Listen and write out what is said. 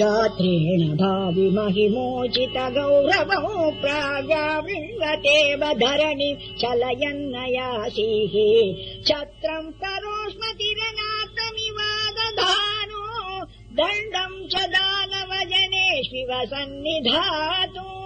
गात्रेण भावि महिमोचित गौरवौ प्रागाविण्णतेव धरणि चलयन्नयासीः। छत्रम् करोष्मतिरनाथमिवादधानो दण्डम् च दानवजनेष्विव सन्निधातु